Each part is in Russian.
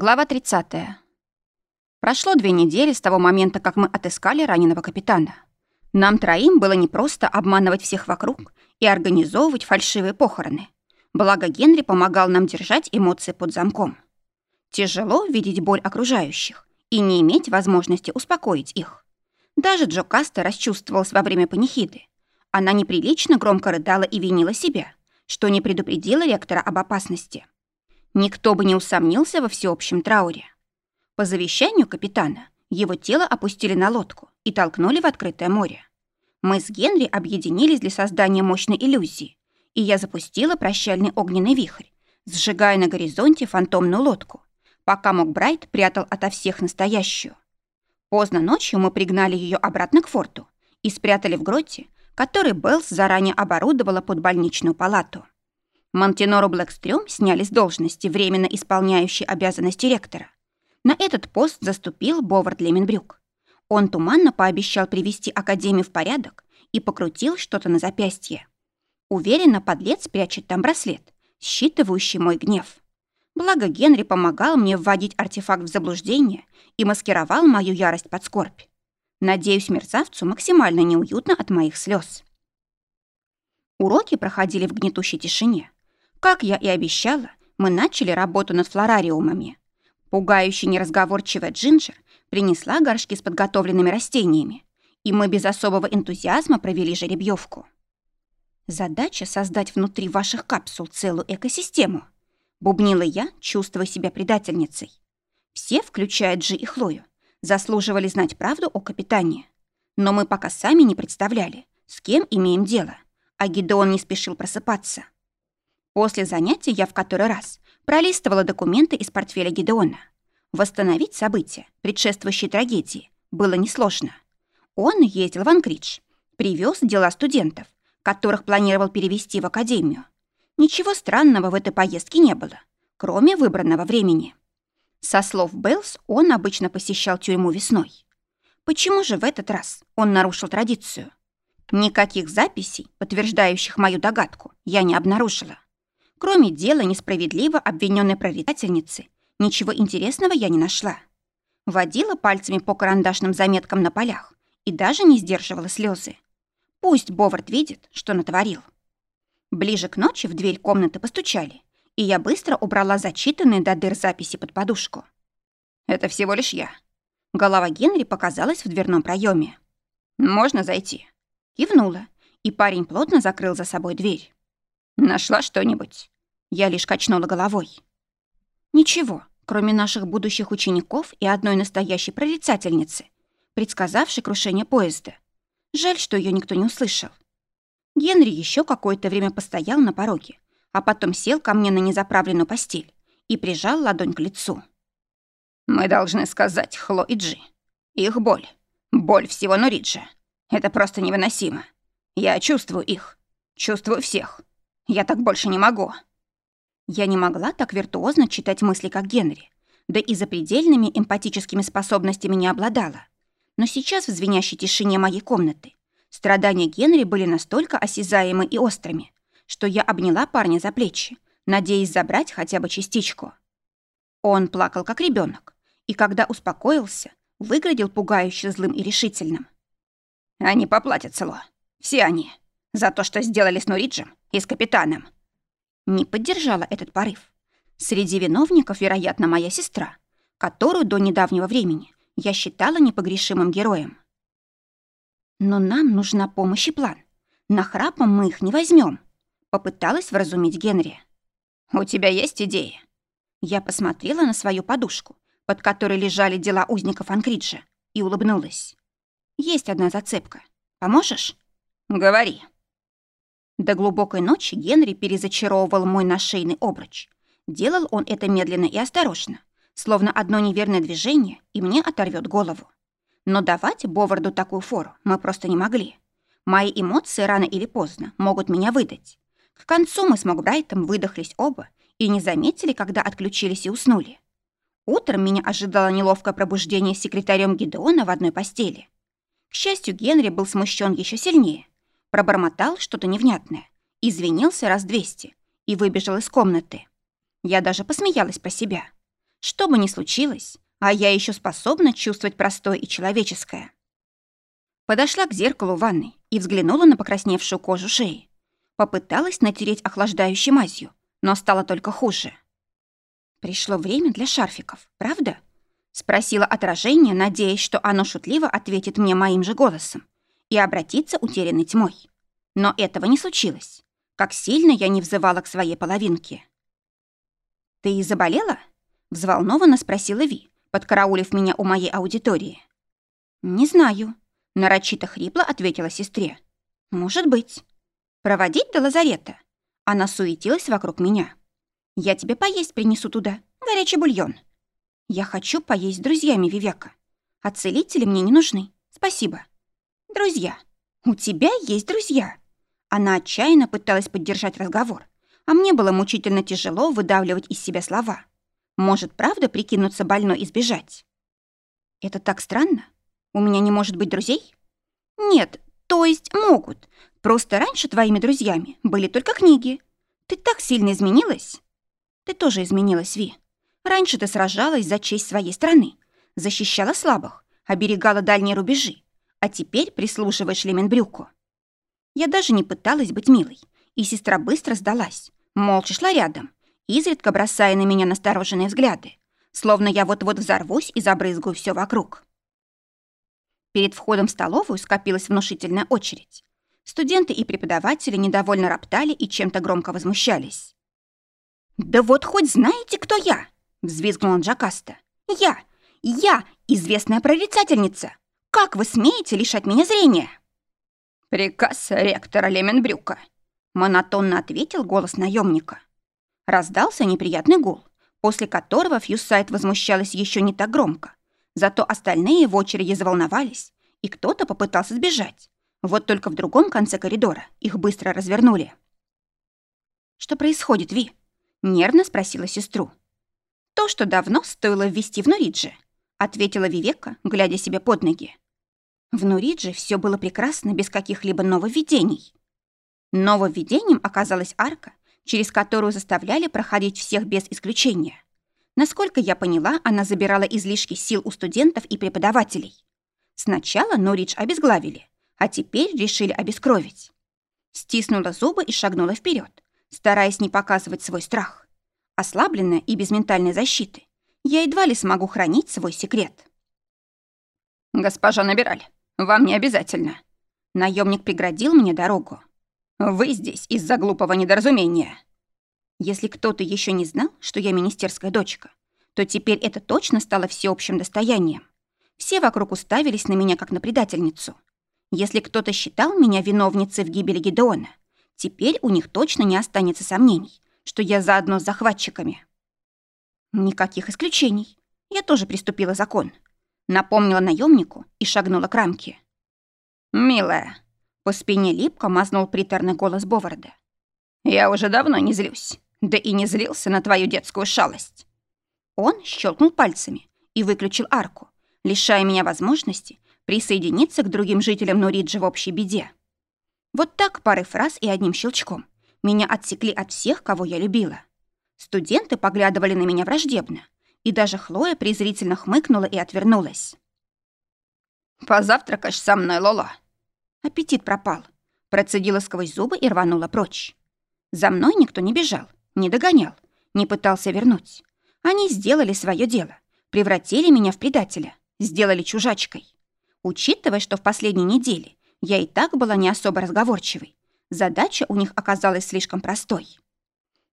Глава 30. Прошло две недели с того момента, как мы отыскали раненого капитана. Нам троим было непросто обманывать всех вокруг и организовывать фальшивые похороны. Благо Генри помогал нам держать эмоции под замком. Тяжело видеть боль окружающих и не иметь возможности успокоить их. Даже Джо Каста расчувствовалась во время панихиды. Она неприлично громко рыдала и винила себя, что не предупредила ректора об опасности. Никто бы не усомнился во всеобщем трауре. По завещанию капитана его тело опустили на лодку и толкнули в открытое море. Мы с Генри объединились для создания мощной иллюзии, и я запустила прощальный огненный вихрь, сжигая на горизонте фантомную лодку, пока Мокбрайт прятал ото всех настоящую. Поздно ночью мы пригнали ее обратно к форту и спрятали в гроте, который Беллс заранее оборудовала под больничную палату. Монтенору Блэкстрём сняли с должности, временно исполняющей обязанности ректора. На этот пост заступил Бовард Леменбрюк. Он туманно пообещал привести Академию в порядок и покрутил что-то на запястье. Уверена, подлец прячет там браслет, считывающий мой гнев. Благо Генри помогал мне вводить артефакт в заблуждение и маскировал мою ярость под скорбь. Надеюсь, мерзавцу максимально неуютно от моих слез. Уроки проходили в гнетущей тишине. Как я и обещала, мы начали работу над флорариумами. Пугающая неразговорчивая Джинджер принесла горшки с подготовленными растениями, и мы без особого энтузиазма провели жеребьевку. Задача — создать внутри ваших капсул целую экосистему. Бубнила я, чувствуя себя предательницей. Все, включая Джи и Хлою, заслуживали знать правду о капитане. Но мы пока сами не представляли, с кем имеем дело, а Гидеон не спешил просыпаться. После занятия я в который раз пролистывала документы из портфеля Гидеона. Восстановить события, предшествующие трагедии, было несложно. Он ездил в Анкридж, привез дела студентов, которых планировал перевести в академию. Ничего странного в этой поездке не было, кроме выбранного времени. Со слов Беллс, он обычно посещал тюрьму весной. Почему же в этот раз он нарушил традицию? Никаких записей, подтверждающих мою догадку, я не обнаружила. Кроме дела несправедливо обвиненной прорицательницы, ничего интересного я не нашла. Водила пальцами по карандашным заметкам на полях и даже не сдерживала слезы. Пусть Бовард видит, что натворил. Ближе к ночи в дверь комнаты постучали, и я быстро убрала зачитанные до дыр записи под подушку. «Это всего лишь я». Голова Генри показалась в дверном проеме. «Можно зайти?» Кивнула, и парень плотно закрыл за собой дверь. «Нашла что-нибудь?» Я лишь качнула головой. «Ничего, кроме наших будущих учеников и одной настоящей прорицательницы, предсказавшей крушение поезда. Жаль, что ее никто не услышал». Генри еще какое-то время постоял на пороге, а потом сел ко мне на незаправленную постель и прижал ладонь к лицу. «Мы должны сказать Хло и Джи. Их боль. Боль всего Нуриджа. Это просто невыносимо. Я чувствую их. Чувствую всех. Я так больше не могу». Я не могла так виртуозно читать мысли, как Генри, да и запредельными эмпатическими способностями не обладала. Но сейчас в звенящей тишине моей комнаты страдания Генри были настолько осязаемы и острыми, что я обняла парня за плечи, надеясь забрать хотя бы частичку. Он плакал, как ребенок, и когда успокоился, выглядел пугающе злым и решительным. «Они поплатятся, Ло. Все они. За то, что сделали с Нуриджем и с капитаном. Не поддержала этот порыв. Среди виновников, вероятно, моя сестра, которую до недавнего времени я считала непогрешимым героем. Но нам нужна помощь и план. На храпом мы их не возьмем. Попыталась вразумить Генри. «У тебя есть идеи?» Я посмотрела на свою подушку, под которой лежали дела узников Анкриджа, и улыбнулась. «Есть одна зацепка. Поможешь?» «Говори». До глубокой ночи Генри перезачаровывал мой нашейный обруч. Делал он это медленно и осторожно, словно одно неверное движение, и мне оторвет голову. Но давать Боварду такую фору мы просто не могли. Мои эмоции рано или поздно могут меня выдать. К концу мы с Макбрайтом выдохлись оба и не заметили, когда отключились и уснули. Утром меня ожидало неловкое пробуждение с секретарем Гидеона в одной постели. К счастью, Генри был смущен еще сильнее пробормотал что-то невнятное, извинился раз двести и выбежал из комнаты. Я даже посмеялась про себя. Что бы ни случилось, а я еще способна чувствовать простое и человеческое. Подошла к зеркалу ванной и взглянула на покрасневшую кожу шеи. Попыталась натереть охлаждающей мазью, но стало только хуже. «Пришло время для шарфиков, правда?» Спросила отражение, надеясь, что оно шутливо ответит мне моим же голосом и обратится утерянной тьмой. Но этого не случилось. Как сильно я не взывала к своей половинке. «Ты заболела?» — взволнованно спросила Ви, подкараулив меня у моей аудитории. «Не знаю», — нарочито хрипло ответила сестре. «Может быть. Проводить до лазарета?» Она суетилась вокруг меня. «Я тебе поесть принесу туда, горячий бульон». Я хочу поесть с друзьями, Вивека. А целители мне не нужны. Спасибо. Друзья. У тебя есть друзья. Она отчаянно пыталась поддержать разговор, а мне было мучительно тяжело выдавливать из себя слова. Может, правда прикинуться больной и сбежать? Это так странно. У меня не может быть друзей? Нет, то есть могут. Просто раньше твоими друзьями были только книги. Ты так сильно изменилась. Ты тоже изменилась, Ви. Раньше ты сражалась за честь своей страны, защищала слабых, оберегала дальние рубежи, а теперь прислушиваешь Леменбрюку. Я даже не пыталась быть милой, и сестра быстро сдалась, молча шла рядом, изредка бросая на меня настороженные взгляды, словно я вот-вот взорвусь и забрызгаю все вокруг. Перед входом в столовую скопилась внушительная очередь. Студенты и преподаватели недовольно роптали и чем-то громко возмущались. «Да вот хоть знаете, кто я?» Взвизгнула Джакаста. «Я! Я! Известная прорицательница! Как вы смеете лишать меня зрения?» «Приказ ректора Леменбрюка», — монотонно ответил голос наемника. Раздался неприятный гул, после которого Фьюсайт возмущалась еще не так громко. Зато остальные в очереди заволновались, и кто-то попытался сбежать. Вот только в другом конце коридора их быстро развернули. «Что происходит, Ви?» — нервно спросила сестру. «То, что давно стоило ввести в Нуридже», — ответила Вивека, глядя себе под ноги. В Нуридже все было прекрасно, без каких-либо нововведений. Нововведением оказалась арка, через которую заставляли проходить всех без исключения. Насколько я поняла, она забирала излишки сил у студентов и преподавателей. Сначала Норидж обезглавили, а теперь решили обескровить. Стиснула зубы и шагнула вперед, стараясь не показывать свой страх. Ослабленная и без ментальной защиты, я едва ли смогу хранить свой секрет. «Госпожа Набираль, вам не обязательно». Наемник преградил мне дорогу. «Вы здесь из-за глупого недоразумения». Если кто-то еще не знал, что я министерская дочка, то теперь это точно стало всеобщим достоянием. Все вокруг уставились на меня как на предательницу. Если кто-то считал меня виновницей в гибели Гедеона, теперь у них точно не останется сомнений, что я заодно с захватчиками. Никаких исключений. Я тоже приступила закон. Напомнила наемнику и шагнула к рамке. «Милая», — по спине липко мазнул приторный голос Боварда. «Я уже давно не злюсь, да и не злился на твою детскую шалость». Он щелкнул пальцами и выключил арку, лишая меня возможности присоединиться к другим жителям Нуриджи в общей беде. Вот так пары фраз и одним щелчком — меня отсекли от всех, кого я любила. Студенты поглядывали на меня враждебно, и даже Хлоя презрительно хмыкнула и отвернулась. «Позавтракаешь со мной, Лола?» Аппетит пропал. Процедила сквозь зубы и рванула прочь. За мной никто не бежал, не догонял, не пытался вернуть. Они сделали свое дело, превратили меня в предателя, сделали чужачкой. Учитывая, что в последней неделе я и так была не особо разговорчивой, Задача у них оказалась слишком простой.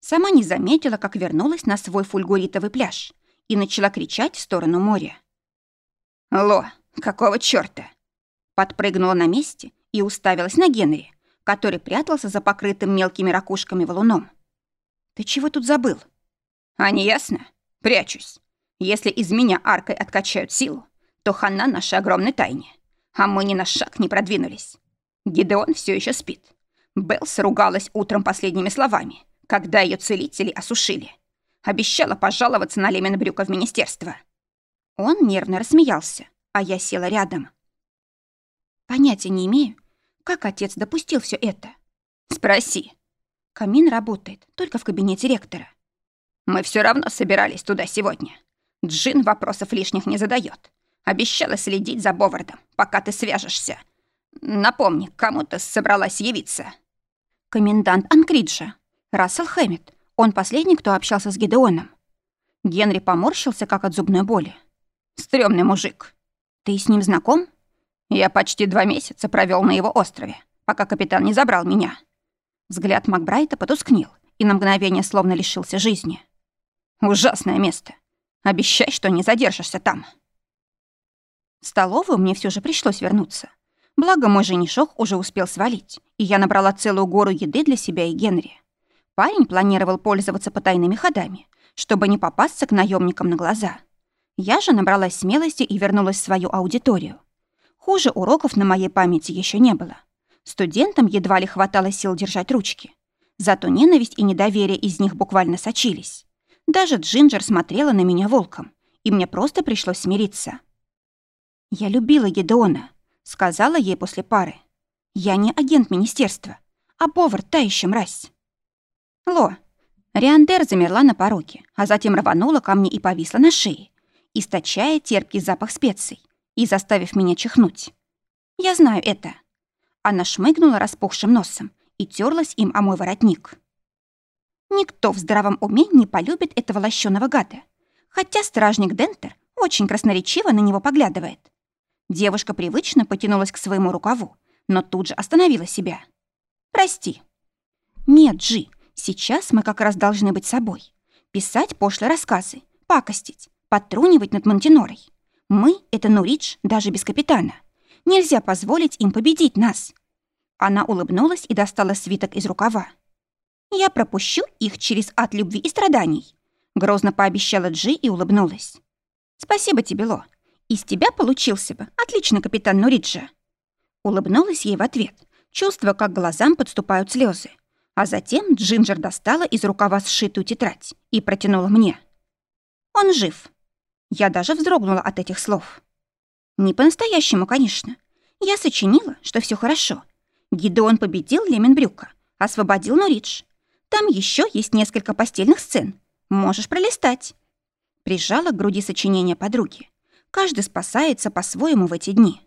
Сама не заметила, как вернулась на свой фульгуритовый пляж и начала кричать в сторону моря. «Ло, какого чёрта?» Подпрыгнула на месте и уставилась на Генри, который прятался за покрытым мелкими ракушками валуном. «Ты чего тут забыл?» «А не ясно? Прячусь. Если из меня аркой откачают силу, то хана нашей огромной тайне. А мы ни на шаг не продвинулись. Гидеон все еще спит. Белс ругалась утром последними словами, когда ее целители осушили. Обещала пожаловаться на Леменбрюка в министерство. Он нервно рассмеялся, а я села рядом. Понятия не имею, как отец допустил все это. Спроси. Камин работает только в кабинете ректора. Мы все равно собирались туда сегодня. Джин вопросов лишних не задает. Обещала следить за Бовардом, пока ты свяжешься. Напомни, кому ты собралась явиться?» «Комендант Анкриджа. Рассел Хэммит. Он последний, кто общался с Гидеоном». Генри поморщился, как от зубной боли. «Стрёмный мужик. Ты с ним знаком?» «Я почти два месяца провел на его острове, пока капитан не забрал меня». Взгляд Макбрайта потускнел и на мгновение словно лишился жизни. «Ужасное место. Обещай, что не задержишься там». В столовую мне все же пришлось вернуться. Благо, мой женишок уже успел свалить, и я набрала целую гору еды для себя и Генри. Парень планировал пользоваться потайными ходами, чтобы не попасться к наемникам на глаза. Я же набралась смелости и вернулась в свою аудиторию. Хуже уроков на моей памяти еще не было. Студентам едва ли хватало сил держать ручки. Зато ненависть и недоверие из них буквально сочились. Даже Джинджер смотрела на меня волком, и мне просто пришлось смириться. «Я любила Гедеона», — сказала ей после пары. «Я не агент министерства, а повар та еще мразь». «Ло». Риандер замерла на пороге, а затем рванула ко мне и повисла на шее, источая терпкий запах специй и заставив меня чихнуть. «Я знаю это». Она шмыгнула распухшим носом и терлась им о мой воротник. Никто в здравом уме не полюбит этого лощеного гада, хотя стражник Дентер очень красноречиво на него поглядывает. Девушка привычно потянулась к своему рукаву, но тут же остановила себя. «Прости». «Нет, Джи, сейчас мы как раз должны быть собой. Писать пошлые рассказы, пакостить, подтрунивать над Монтинорой. Мы — это Нуридж даже без капитана. Нельзя позволить им победить нас». Она улыбнулась и достала свиток из рукава. «Я пропущу их через ад любви и страданий», — грозно пообещала Джи и улыбнулась. «Спасибо тебе, Ло. Из тебя получился бы отличный капитан Нуриджа. Улыбнулась ей в ответ, чувствуя, как глазам подступают слезы. А затем Джинджер достала из рукава сшитую тетрадь и протянула мне. Он жив. Я даже вздрогнула от этих слов. Не по-настоящему, конечно. Я сочинила, что все хорошо. Гидеон победил Леменбрюка, освободил Нуридж. Там еще есть несколько постельных сцен. Можешь пролистать. Прижала к груди сочинения подруги. Каждый спасается по-своему в эти дни.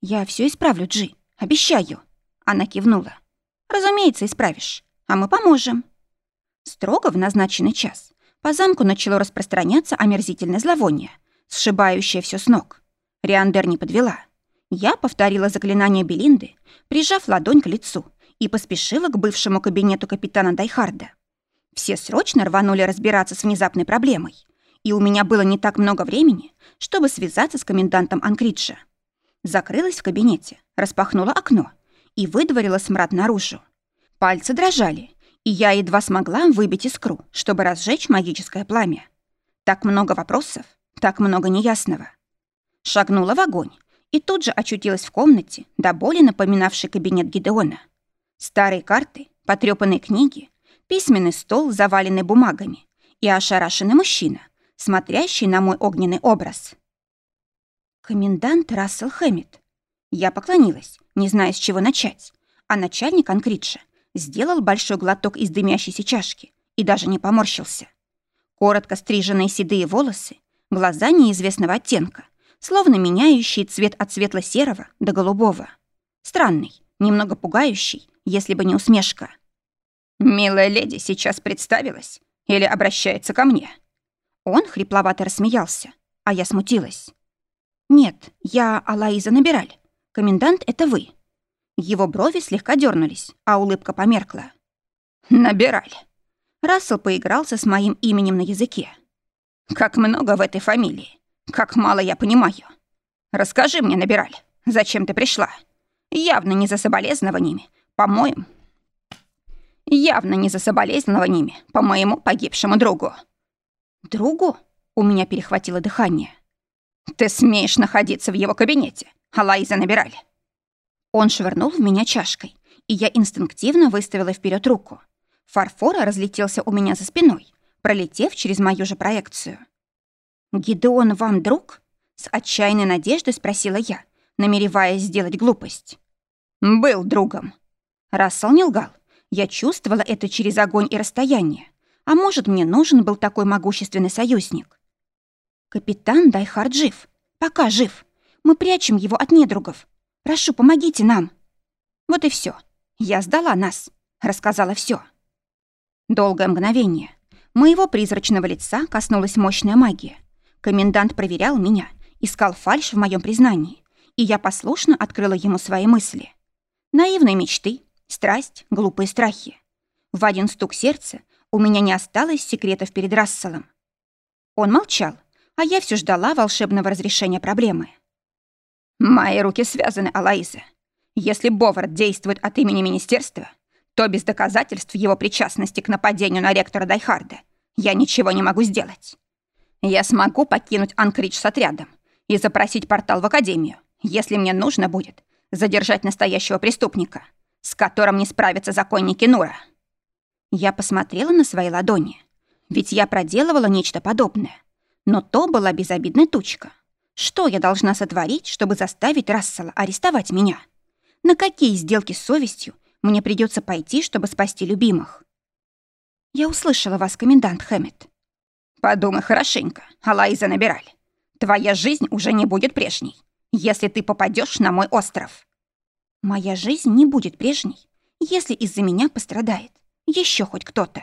«Я все исправлю, Джи, обещаю». Она кивнула. «Разумеется, исправишь. А мы поможем». Строго в назначенный час по замку начало распространяться омерзительное зловоние, сшибающее все с ног. Риандер не подвела. Я повторила заклинание Белинды, прижав ладонь к лицу, и поспешила к бывшему кабинету капитана Дайхарда. Все срочно рванули разбираться с внезапной проблемой, и у меня было не так много времени, чтобы связаться с комендантом Анкриджа. Закрылась в кабинете, распахнула окно и выдворила смрад наружу. Пальцы дрожали, и я едва смогла выбить искру, чтобы разжечь магическое пламя. Так много вопросов, так много неясного. Шагнула в огонь и тут же очутилась в комнате, до боли напоминавшей кабинет Гидеона. Старые карты, потрёпанные книги, письменный стол, заваленный бумагами, и ошарашенный мужчина, смотрящий на мой огненный образ. Комендант Рассел Хэммит. Я поклонилась, не зная, с чего начать, а начальник Анкриджа сделал большой глоток из дымящейся чашки и даже не поморщился. Коротко стриженные седые волосы, глаза неизвестного оттенка, словно меняющие цвет от светло-серого до голубого. Странный, немного пугающий, если бы не усмешка. «Милая леди сейчас представилась или обращается ко мне?» Он хрипловато рассмеялся, а я смутилась. «Нет, я Алаиза Набираль. Комендант — это вы». Его брови слегка дернулись, а улыбка померкла. «Набираль». Рассел поигрался с моим именем на языке. «Как много в этой фамилии. Как мало я понимаю. Расскажи мне, Набираль, зачем ты пришла? Явно не за соболезнованиями, по-моему. Явно не за соболезнованиями по моему погибшему другу». «Другу?» — у меня перехватило дыхание. «Ты смеешь находиться в его кабинете, Алайза набирали». Он швырнул в меня чашкой, и я инстинктивно выставила вперед руку. Фарфор разлетелся у меня за спиной, пролетев через мою же проекцию. «Гидеон вам друг?» — с отчаянной надеждой спросила я, намереваясь сделать глупость. «Был другом». Рассел не лгал. Я чувствовала это через огонь и расстояние. А может, мне нужен был такой могущественный союзник? Капитан Дайхард жив. Пока жив. Мы прячем его от недругов. Прошу, помогите нам. Вот и все. Я сдала нас. Рассказала все. Долгое мгновение. Моего призрачного лица коснулась мощная магия. Комендант проверял меня, искал фальшь в моем признании, и я послушно открыла ему свои мысли. Наивные мечты, страсть, глупые страхи. В один стук сердца у меня не осталось секретов перед Расселом. Он молчал, а я все ждала волшебного разрешения проблемы. «Мои руки связаны, Алаиза. Если Бовард действует от имени министерства, то без доказательств его причастности к нападению на ректора Дайхарда я ничего не могу сделать. Я смогу покинуть Анкридж с отрядом и запросить портал в Академию, если мне нужно будет задержать настоящего преступника, с которым не справятся законники Нура. Я посмотрела на свои ладони, ведь я проделывала нечто подобное. Но то была безобидная тучка. Что я должна сотворить, чтобы заставить Рассела арестовать меня? На какие сделки с совестью мне придется пойти, чтобы спасти любимых. Я услышала вас, комендант Хэммет. Подумай хорошенько, Алайза набирали. Твоя жизнь уже не будет прежней, если ты попадешь на мой остров. Моя жизнь не будет прежней, если из-за меня пострадает еще хоть кто-то.